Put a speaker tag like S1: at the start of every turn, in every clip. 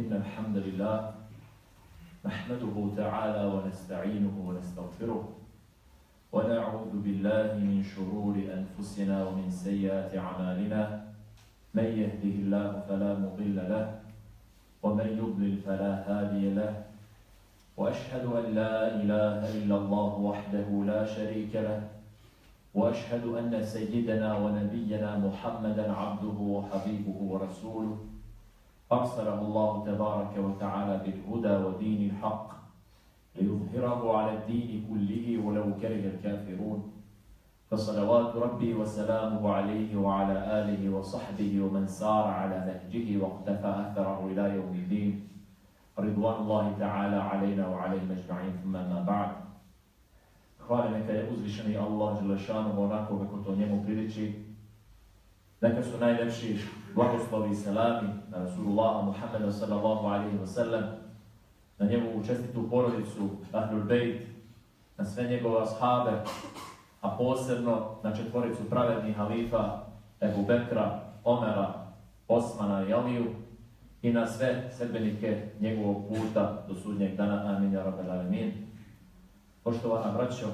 S1: إن الحمد لله نحمده تعالى ونستعينه ونستغفره ونعوذ بالله من شرور أنفسنا ومن سيئات أعمالنا. من يهده الله فلا مضل له ومن يضلل فلا هادي له. وأشهد أن لا إله إلا الله وحده لا شريك له. وأشهد أن سيدنا ونبينا محمدا عبده وحبيبه ورسوله. أرسله الله تبارك وتعالى بالهدى ودين الحق ليظهره على الدين كله ولو كره الكافرون. فصلوات ربي وسلامه عليه وعلى آله وصحبه ومن سار على نهجه واقتفى أثره إلى يوم الدين. رضوان الله تعالى علينا وعليهم أجمعين. ثم ما بعد. Hvala neka je uzvišeni Allah Đelešanu onako kako to njemu priliči. Neka su najlepši blagoslovi i selami na Rasulullah Muhammeda sallallahu alaihi wa sallam, na njegovu čestitu porodicu Ahlul Bejt, na sve njegove ashabe, a posebno na četvoricu pravednih halifa Ebu Bekra, Omera, Osmana i Aliju i na sve sedbenike njegovog puta do sudnjeg dana. Amin, ja rabel alemin. Poštovana braćo,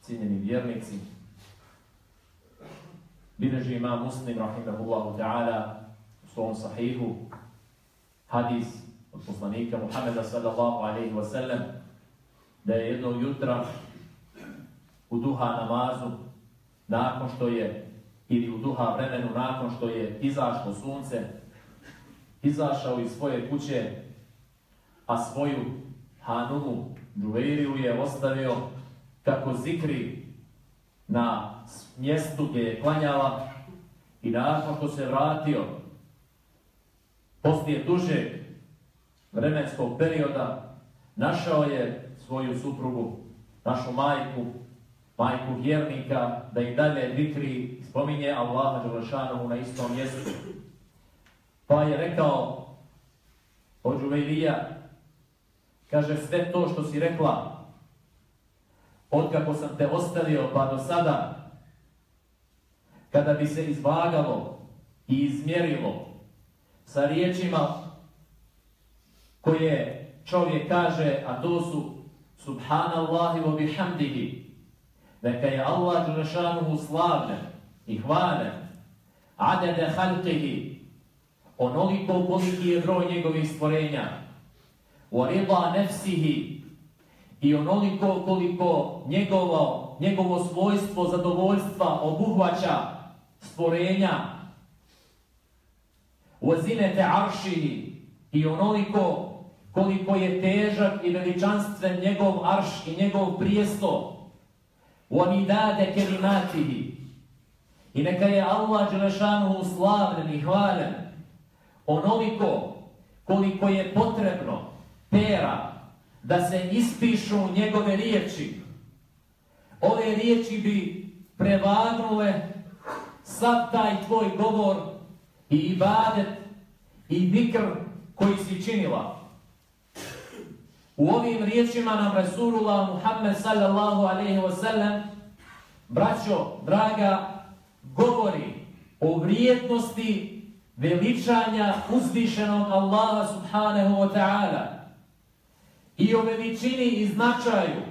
S1: cijenjeni vjernici, bileži ima muslim, rahimahullahu ta'ala, u svom sahihu, hadis od poslanika Muhammeda sallallahu alaihi wa sallam, da je jednog jutra u duha namazu, nakon što je, ili u duha vremenu, nakon što je izašlo sunce, izašao iz svoje kuće, a svoju Hanumu Džuveiriju je ostavio kako zikri na mjestu gdje je klanjala i nakon što se vratio poslije dužeg vremenskog perioda našao je svoju suprugu, našu majku, majku vjernika, da i dalje vikri spominje Allaha Đelešanovu na istom mjestu. Pa je rekao od Džuveirija, Kaže, sve to što si rekla, otkako sam te ostavio pa do sada, kada bi se izvagalo i izmjerilo sa riječima koje čovjek kaže, a to su subhanallahi wa bihamdihi, neka je Allah džrašanuhu slavne i hvale, adede halkihi, onoliko koliki je broj njegovih stvorenja, wa rida nefsihi, i onoliko koliko njegovo, njegovo svojstvo zadovoljstva obuhvaća stvorenja. Uazinete arši i onoliko koliko je težak i veličanstven njegov arš i njegov prijesto. U anidade kerimatihi i neka je Allah Đelešanu slavnen i hvalen onoliko koliko je potrebno pera da se ispišu njegove riječi. Ove riječi bi prevagnule sad taj tvoj govor i ibadet i dikr koji si činila. U ovim riječima nam Rasulullah Muhammed sallallahu alaihi wa sallam braćo, draga, govori o vrijednosti veličanja uzvišenog Allaha subhanahu wa ta'ala i o veličini i značaju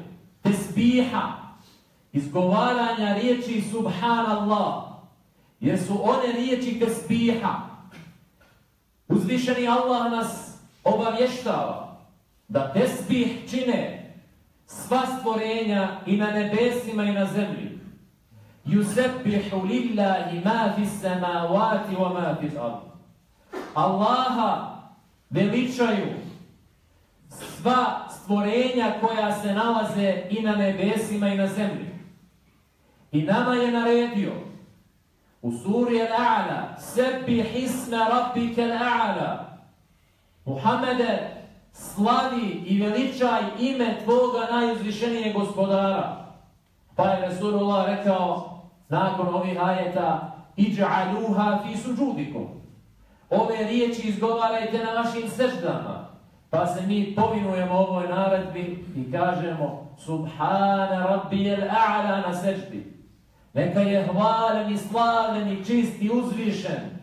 S1: tesbiha, izgovaranja riječi subhanallah, jer su one riječi tesbiha. Uzvišeni Allah nas obavještava da tesbih čine sva stvorenja i na nebesima i na zemlji. Yusebbihu lillahi ma fi samawati wa ma fi al-ard. Allaha veličaju sva stvorenja koja se nalaze i na nebesima i na zemlji. I nama je naredio u suri Al-A'la sebi hisna rabbike Al-A'la Muhammede slavi i veličaj ime tvoga najuzvišenije gospodara. Pa je Resulullah rekao nakon ovih ajeta iđa'aluha fi suđudikom. Ove riječi izgovarajte na vašim seždama. Pa se mi povinujemo ovoj naredbi i kažemo Subhana rabbijel a'la na seždi. Neka je hvalen i slavljen i čist i uzvišen.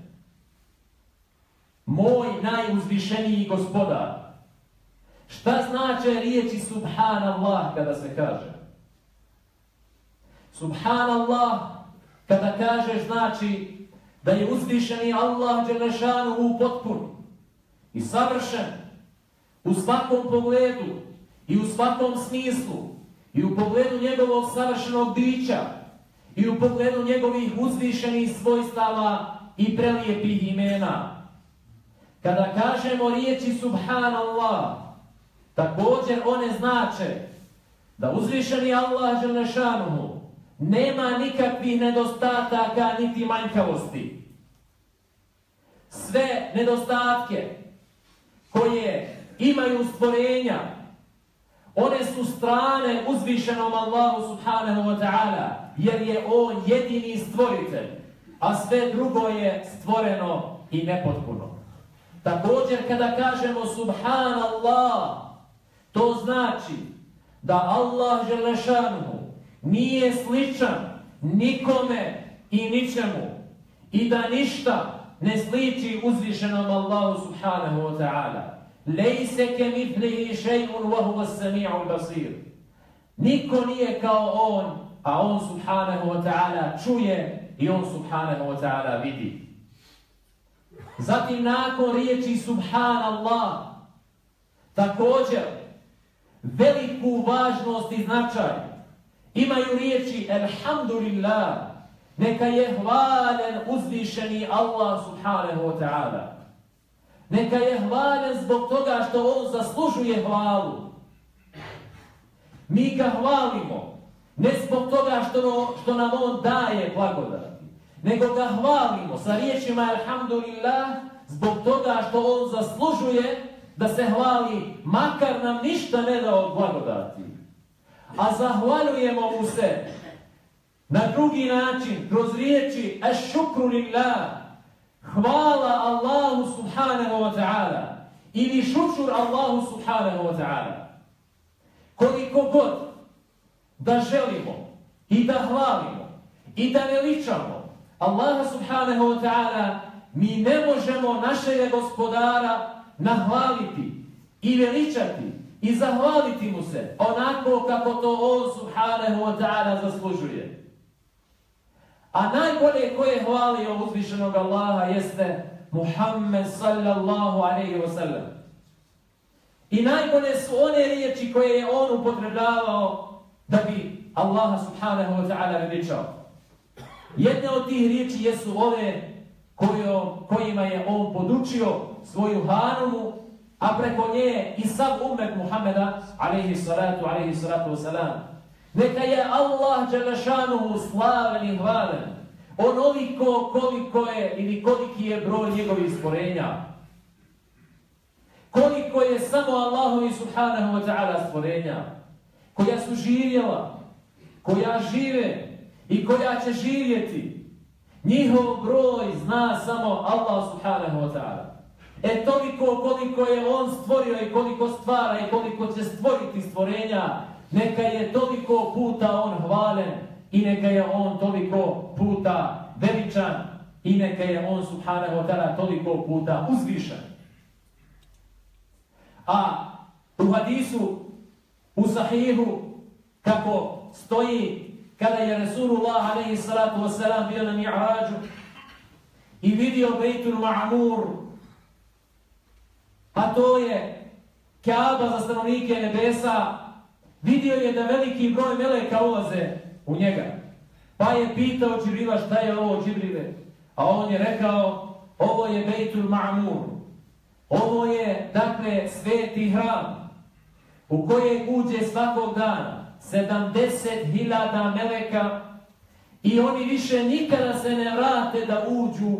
S1: moj najuzvišeniji gospodar. Šta znači riječi subhanallah kada se kaže? Subhanallah kada kažeš znači da je uzvišeni Allah Đelešanu u potpun i savršen u svakom pogledu i u svakom smislu i u pogledu njegovog savršenog bića i u pogledu njegovih uzvišenih svojstava i prelijepih imena. Kada kažemo riječi Subhanallah, također one znače da uzvišeni Allah Želešanuhu nema nikakvih nedostataka niti manjkavosti. Sve nedostatke koje imaju stvorenja, one su strane uzvišenom Allahu subhanahu wa ta'ala, jer je On jedini stvoritelj, a sve drugo je stvoreno i nepotpuno. Također kada kažemo subhanallah, to znači da Allah želešanuhu nije sličan nikome i ničemu i da ništa ne sliči uzvišenom Allahu subhanahu wa ta'ala. Lejse ke mitlihi še'un wa huva sami'un basir. Niko nije kao on, a on subhanahu wa ta'ala čuje i on subhanahu wa ta'ala vidi. Zatim nakon riječi subhanallah, također veliku važnost i značaj imaju riječi Elhamdulillah, neka je hvalen uzvišeni Allah subhanahu wa ta'ala. Neka je hvalen zbog toga što on zaslužuje hvalu. Mi ga hvalimo, ne zbog toga što, no, što nam on daje blagodati, nego ga hvalimo sa riječima Alhamdulillah zbog toga što on zaslužuje da se hvali, makar nam ništa ne da od blagodati a zahvaljujemo mu se na drugi način, kroz riječi ašukru lillah, hvala Allahu subhanahu wa ta'ala, ili šučur Allahu subhanahu wa ta'ala. Koliko god da želimo i da hvalimo i da veličamo Allaha subhanahu wa ta'ala, mi ne možemo našeg gospodara nahvaliti i veličati i zahvaliti mu se onako kako to on subhanahu wa ta'ala zaslužuje. A najbolje koje hvali o uzvišenog Allaha jeste Muhammed sallallahu alaihi wa sallam. I najbolje su one riječi koje je on upotrebljavao da bi Allaha subhanahu wa ta'ala veličao. Jedne od tih riječi jesu ove kojima je on podučio svoju hanumu a preko nje i sav umet Muhammeda, alaihi salatu, alaihi salatu wasalam. Neka je Allah Đelešanuhu slaven i hvalen, onoliko koliko je ili koliki je broj njegovih stvorenja. Koliko je samo Allahu i subhanahu wa ta'ala stvorenja, koja su živjela, koja žive i koja će živjeti. Njihov broj zna samo Allah subhanahu wa ta'ala. E toliko koliko je on stvorio i koliko stvara i koliko će stvoriti stvorenja, neka je toliko puta on hvalen i neka je on toliko puta veličan i neka je on subhanahu wa ta'ala toliko puta uzvišan. A u hadisu, u sahihu, kako stoji kada je Resulullah alaihi salatu wasalam bio na mi'rađu i vidio Bejtul Ma'mur a to je Kaaba za stanovnike nebesa, vidio je da veliki broj meleka ulaze u njega. Pa je pitao Džibrila šta je ovo Džibrile. A on je rekao, ovo je Bejtul Ma'mur. Ovo je, dakle, sveti hram u koje uđe svakog dana 70.000 meleka i oni više nikada se ne vrate da uđu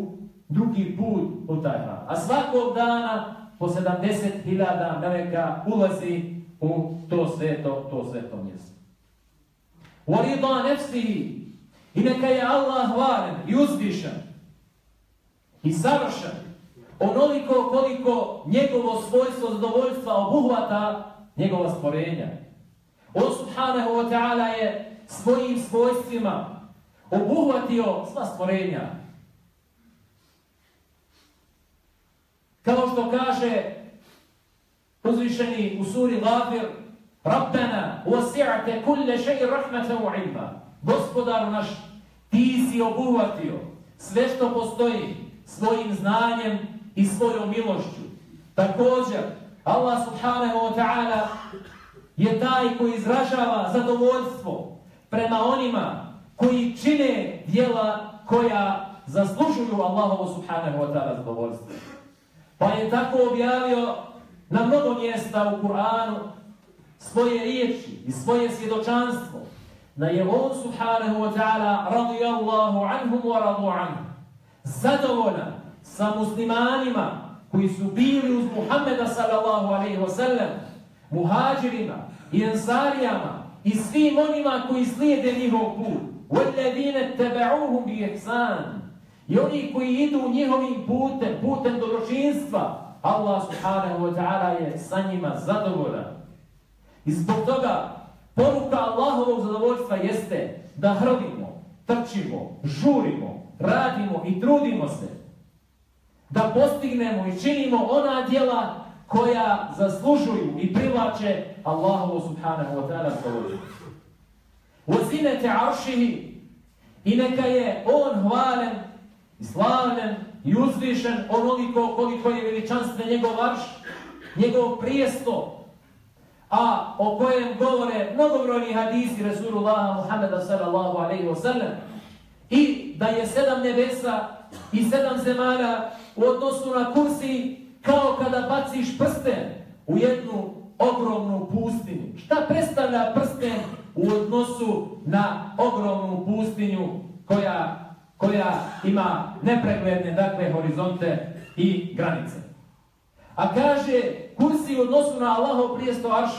S1: drugi put u taj hram. A svakog dana po 70.000 meleka ulazi u to sveto, to sveto mjesto. Warida nefsihi i neka je Allah hvalen i uzvišen i savršen onoliko koliko njegovo svojstvo zadovoljstva obuhvata njegova stvorenja. On subhanahu wa ta'ala je svojim svojstvima obuhvatio sva stvorenja Kao što kaže uzvišeni u suri Gafir, Rabbena, wasi'ate kulle še'i rahmeta u ilma. Gospodaru naš, ti si obuhvatio sve što postoji svojim znanjem i svojom milošću. Također, Allah subhanahu wa ta'ala je taj koji izražava zadovoljstvo prema onima koji čine dijela koja zaslužuju Allahovu subhanahu wa ta'ala zadovoljstvo. Pa je tako objavio na mnogo mjesta u Kur'anu svoje riječi i svoje svjedočanstvo da je on subhanahu wa ta'ala radijallahu anhum wa radu anhum zadovoljan sa muslimanima koji su bili uz Muhammeda sallallahu alaihi wa sallam muhađirima i ensarijama i svim onima koji slijede njihov put وَالَّذِينَ تَبَعُوهُمْ بِيَحْسَانِ i oni koji idu njihovim putem putem dobročinstva Allah subhanahu wa ta'ala je sa njima zadovoljan i zbog toga poruka Allahovog zadovoljstva jeste da hrdimo, trčimo, žurimo, radimo i trudimo se da postignemo i činimo ona djela koja zaslužuju i privlače Allahovu subhanahu wa ta'ala zadovoljstvo. Uzinete aršihi i neka je on hvalen i slavljen i uzvišen onoliko koliko je veličanstven njegov arš, njegov prijesto, a o kojem govore mnogobrojni hadisi Rasulullah Muhammeda sallallahu alaihi wa sallam i da je sedam nebesa i sedam zemara u odnosu na kursi kao kada baciš prsten u jednu ogromnu pustinju. Šta predstavlja prsten u odnosu na ogromnu pustinju koja, koja ima nepregledne dakle, horizonte i granice? A kaže, kursi u odnosu na Allahov prijesto arš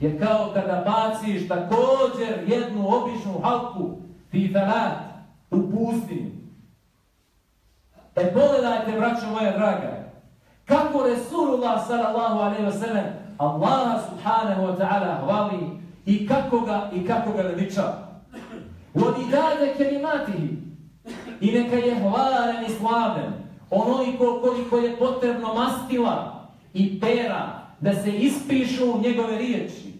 S1: je kao kada baciš također jednu običnu halku ti u pustinju. E pogledajte, braćo moja draga, kako Resulullah sallallahu alaihi wa sallam Allah subhanahu wa ta'ala hvali i kako ga, i kako ga veliča. Vodi dade kelimatihi i neka je hvalen i slaven onoliko koliko je potrebno mastila i pera da se ispišu njegove riječi.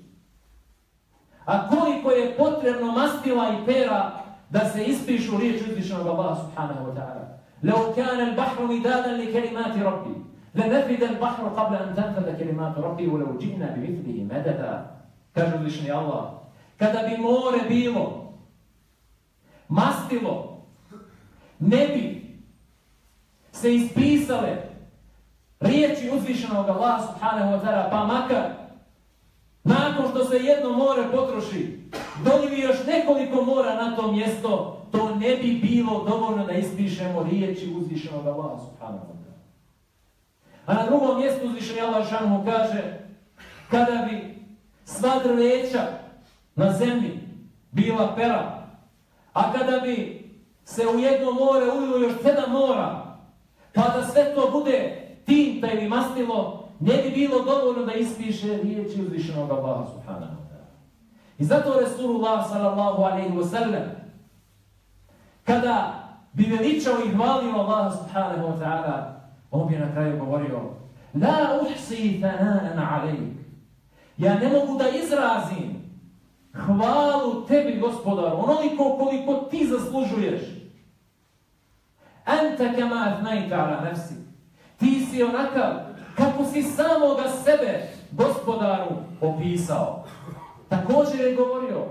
S1: A koliko je potrebno mastila i pera da se ispišu riječi uzvišenog Allaha subhanahu wa ta'ala. لو كان البحر مدادا لكلمات ربي لنفد البحر قبل أن تنفذ كلمات ربي ولو جئنا بمثله مددا kaže uzvišeni Allah. Kada bi more bilo mastilo, ne bi se ispisale riječi uzvišenog Allah subhanahu wa ta'ala, pa makar nakon što se jedno more potroši, doljivi još nekoliko mora na to mjesto, to ne bi bilo dovoljno da ispišemo riječi uzvišenog Allah subhanahu wa ta'ala. A na drugom mjestu uzvišeni Allah subhanahu kaže, kada bi sva drveća na zemlji bila pera, a kada bi se u jedno more ulilo još sedam mora, pa da sve to bude tinta ili mastilo, ne bi bilo dovoljno da ispiše riječi uzvišenog Allaha subhanahu wa ta'ala. I zato Resulullah sallallahu alaihi wa sallam, kada bi veličao i hvalio Allah subhanahu wa ta'ala, on bi na kraju govorio, La uhsi thana'an alaik, Ja ne mogu da izrazim hvalu tebi, gospodaru, onoliko koliko ti zaslužuješ. Anta kama atnajta ala nefsi. Ti si onakav kako si samoga sebe, gospodaru, opisao. Također je govorio,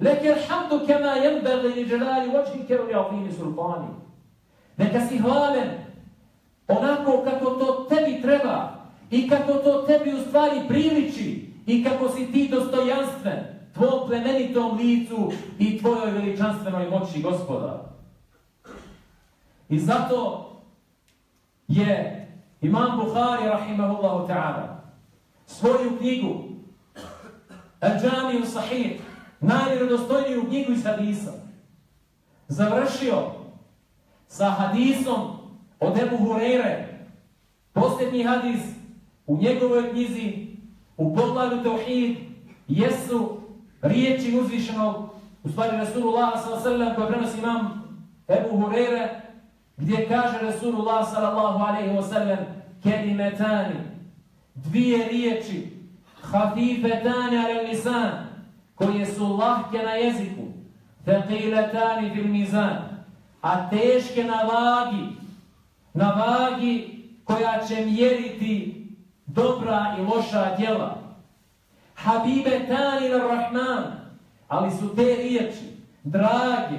S1: Lekir hamdu kama jembele li dželali vođi u avlini sultani. Neka si hvalen onako kako to tebi treba i kako to tebi u stvari priliči i kako si ti dostojanstven tvojom plemenitom licu i tvojoj veličanstvenoj moći, gospoda. I zato je Imam Bukhari, rahimahullahu ta'ala, svoju knjigu, Al-Džamiju Sahih, najvjerodostojniju knjigu iz hadisa, završio sa hadisom od Ebu Hureyre, posljednji hadis u njegovoj knjizi u poglavlju Tauhid jesu riječi uzvišenog, u stvari Rasulullah s.a.v. koje prenosi imam Ebu Hurere, gdje kaže Rasulullah s.a.v. kelimetani, dvije riječi, hafifetani ala lisan, koje su lahke na jeziku, feqiletani fil mizan, a teške na vagi, na vagi koja će mjeriti dobra i loša djela. Habibetani na rahman, ali su te riječi drage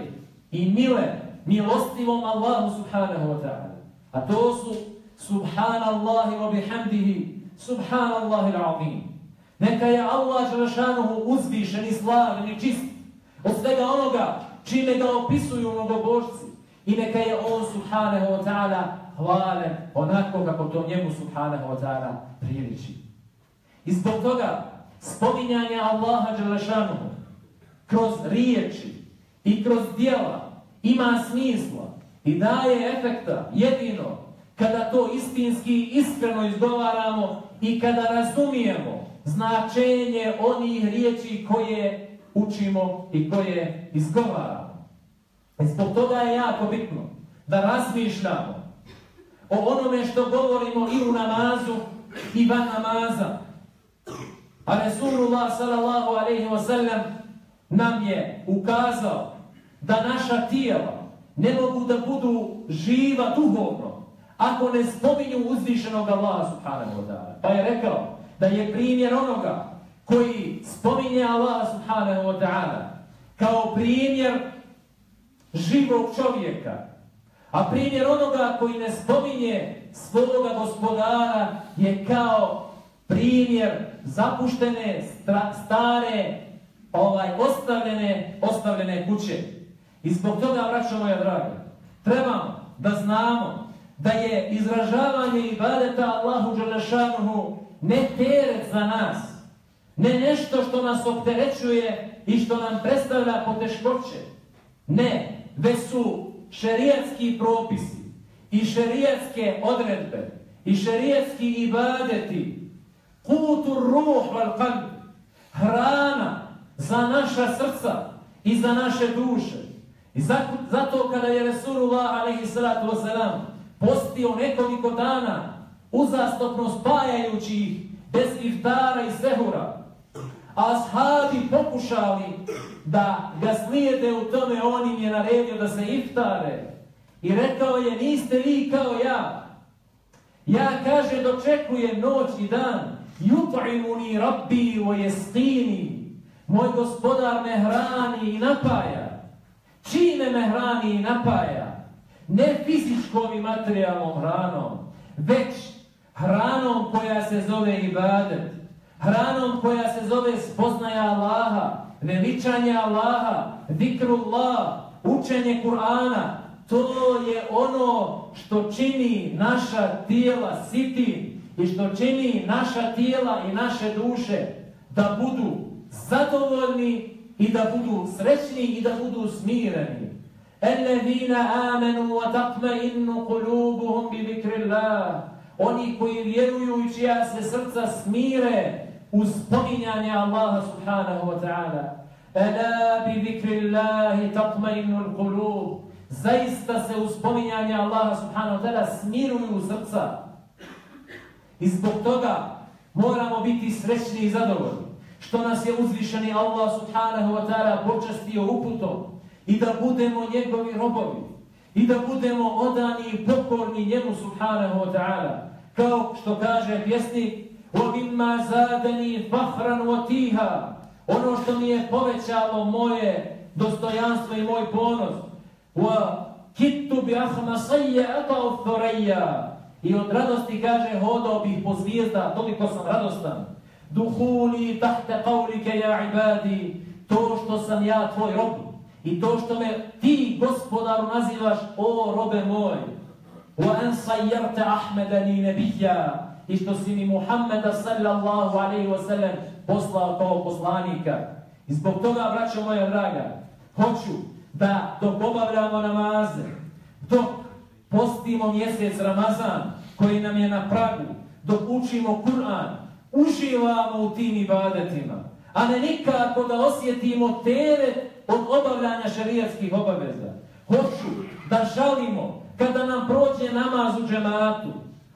S1: i mile milostivom Allahu subhanahu wa ta'ala. A to su subhanallahi wa bihamdihi, subhanallahi l'azim. Neka je Allah Želešanuhu uzvišen i slaven i čist od svega onoga čime ga opisuju mnogobožci. I neka je on subhanahu wa ta'ala hvalen onako kako to njemu subhanahu wa ta'ala priliči. I zbog toga spominjanje Allaha Đelešanuhu kroz riječi i kroz dijela ima smisla i daje efekta jedino kada to istinski iskreno izgovaramo i kada razumijemo značenje onih riječi koje učimo i koje izgovaramo. I zbog toga je jako bitno da razmišljamo o onome što govorimo i u namazu i van namaza. A Resulullah sallallahu alaihi wa sallam nam je ukazao da naša tijela ne mogu da budu živa duhovno ako ne spominju uzvišenog Allaha subhanahu wa ta'ala. Pa je rekao da je primjer onoga koji spominje Allah subhanahu wa ta'ala kao primjer živog čovjeka, a primjer onoga koji ne spominje svoga gospodara je kao primjer zapuštene, stare, ovaj ostavljene, ostavljene kuće. I zbog toga, vraćamo moja draga, trebamo da znamo da je izražavanje ibadeta Allahu Đalešanuhu ne teret za nas, ne nešto što nas opterećuje i što nam predstavlja poteškoće. Ne, već su šerijatski propisi i šerijatske odredbe i šerijatski ibadeti kutu ruh val qalb hrana za naša srca i za naše duše. I zato, zato kada je Resulullah alaihi salatu wasalam postio nekoliko dana uzastopno spajajući ih bez iftara i sehura, a ashabi pokušali da ga slijede u tome, on im je naredio da se iftare. I rekao je, niste vi kao ja. Ja, kaže, dočekujem noć i dan. Jut'imuni rabbi o jestini. Moj gospodar me hrani i napaja. Čime me hrani i napaja? Ne fizičkom i materijalnom hranom, već hranom koja se zove ibadet. Hranom koja se zove spoznaja Allaha, veličanje Allaha, zikrullah, učenje Kur'ana. To je ono što čini naša tijela sitim i što čini naša tijela i naše duše da budu zadovoljni i da budu srećni i da budu smireni. Ellezina amenu wa tatma'innu qulubuhum bi. Oni koji vjeruju i čija se srca smire uz spominjanje Allaha subhanahu wa ta'ala. Ela bi zikrillahi tatmainu qulub. Zaista se uz spominjanje Allaha subhanahu wa ta'ala smiruju srca. I zbog toga moramo biti srećni i zadovoljni što nas je uzvišeni Allah subhanahu wa ta'ala počastio uputom i da budemo njegovi robovi i da budemo odani i pokorni njemu subhanahu wa ta'ala Kao što kaže pjesnik وَمِمَّا زَادَنِي فَحْرًا وَتِيهَا Ono što mi je povećalo moje dostojanstvo i moj ponos وَكِتُّ بِأَحْمَ سَيَّ أَتَوْ ثُرَيَّا I od radosti kaže hodao bih po zvijezda, toliko sam radostan. Duhuli tahte qavlike ja ibadi, to što sam ja tvoj rob. I to što me ti gospodaru nazivaš, o robe moj. Wa an sayyarta Ahmeda li nebija. I što si mi Muhammeda sallallahu alaihi wa sallam poslao kao poslanika. I zbog toga, braćo moja draga, hoću da dok obavljamo namaze, dok postimo mjesec Ramazan koji nam je na pragu, dok učimo Kur'an, uživamo u tim ibadetima, a ne nikako da osjetimo tere od obavljanja šarijatskih obaveza. Hoću da žalimo kada nam prođe namaz u džematu,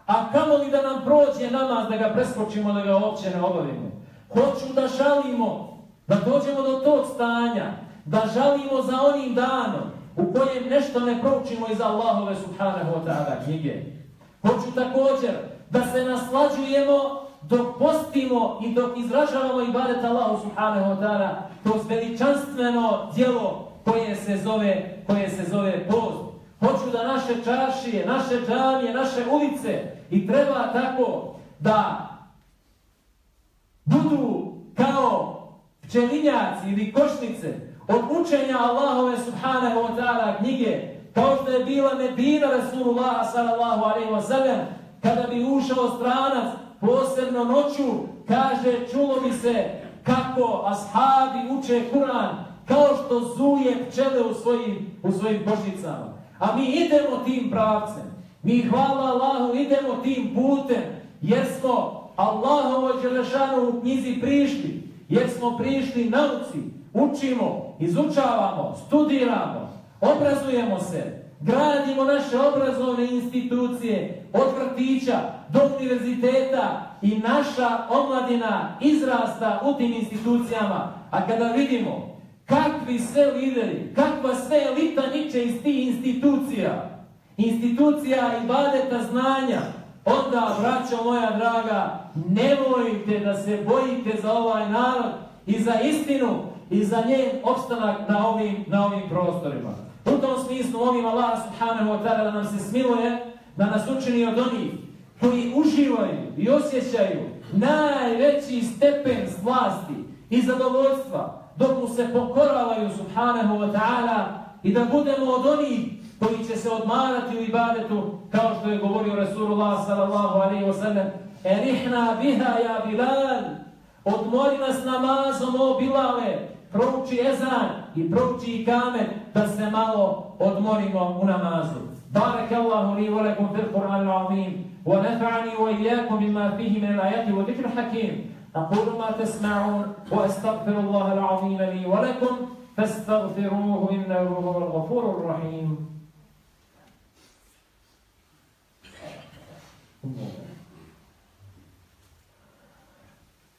S1: a kamo li da nam prođe namaz, da ga preskočimo, da ga uopće ne obavimo. Hoću da žalimo, da dođemo do tog stanja, da žalimo za onim danom u kojem nešto ne proučimo iz Allahove subhanahu wa ta'ala knjige. Hoću također da se naslađujemo dok postimo i dok izražavamo ibadet Allahu subhanahu wa ta'ala kroz veličanstveno djelo koje se zove, koje se zove post. Hoću da naše čaršije, naše džamije, naše ulice i treba tako da budu kao pčelinjaci ili košnice od učenja Allahove subhanahu wa ta'ala knjige, kao što je bila Medina Rasulullah sallallahu alaihi wa sallam, kada bi ušao stranac, posebno noću, kaže, čulo bi se kako ashabi uče Kur'an, kao što zuje pčele u svojim, u svojim košnicama. A mi idemo tim pravcem. Mi, hvala Allahu, idemo tim putem, jer smo Allahovo Đelešanu u knjizi prišli, jer smo prišli nauci, učimo, izučavamo, studiramo, obrazujemo se, gradimo naše obrazovne institucije od vrtića do univerziteta i naša omladina izrasta u tim institucijama. A kada vidimo kakvi sve lideri, kakva sve elita niče iz tih institucija, institucija i badeta znanja, onda, braćo moja draga, nemojte da se bojite za ovaj narod i za istinu i za njen opstanak na ovim, na ovim prostorima. U tom smislu molim Allah subhanahu wa ta'ala da nam se smiluje, da nas učini od onih koji uživaju i osjećaju najveći stepen slasti i zadovoljstva dok mu se pokoravaju subhanahu wa ta'ala i da budemo od onih koji će se odmarati u ibadetu kao što je govorio Rasulullah sallallahu alaihi wa sallam Erihna biha ja Bilal odmori nas namazom o Bilale prouči ezan i prouči i kamet da se malo odmorimo u namazu بارك الله لي ولكم في القرآن العظيم ونفعني وإياكم بما فيه من الآيات والذكر الحكيم أقول ما تسمعون وأستغفر الله العظيم لي ولكم فاستغفروه إنه هو الغفور الرحيم.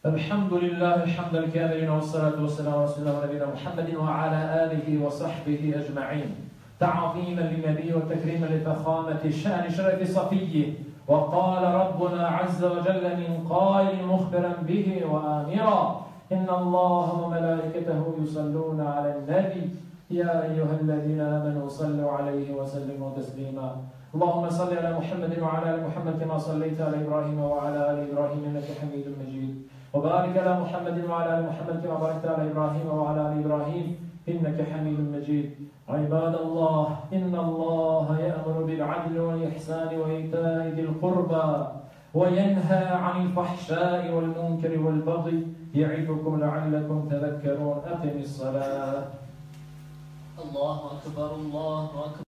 S1: الحمد لله حمد الكاملين والصلاة والسلام على رسول الله نبينا محمد وعلى آله وصحبه أجمعين. تعظيما للنبي وتكريما لفخامة شأن شرف صفيه. وقال ربنا عز وجل من قائل مخبرا به وآمرا إن الله وملائكته يصلون على النبي. يا أيها الذين آمنوا صلوا عليه وسلموا تسليما. اللهم صل على محمد وعلى آل محمد كما صليت على إبراهيم وعلى آل إبراهيم إنك حميد مجيد. وبارك على محمد وعلى آل محمد كما باركت على إبراهيم وعلى آل إبراهيم. إنك حميد مجيد. عباد الله إن الله يأمر بالعدل والإحسان وإيتاء ذي القربى وينهى عن الفحشاء والمنكر والبغي يعظكم لعلكم تذكرون. أقم الصلاة.
S2: الله أكبر الله أكبر.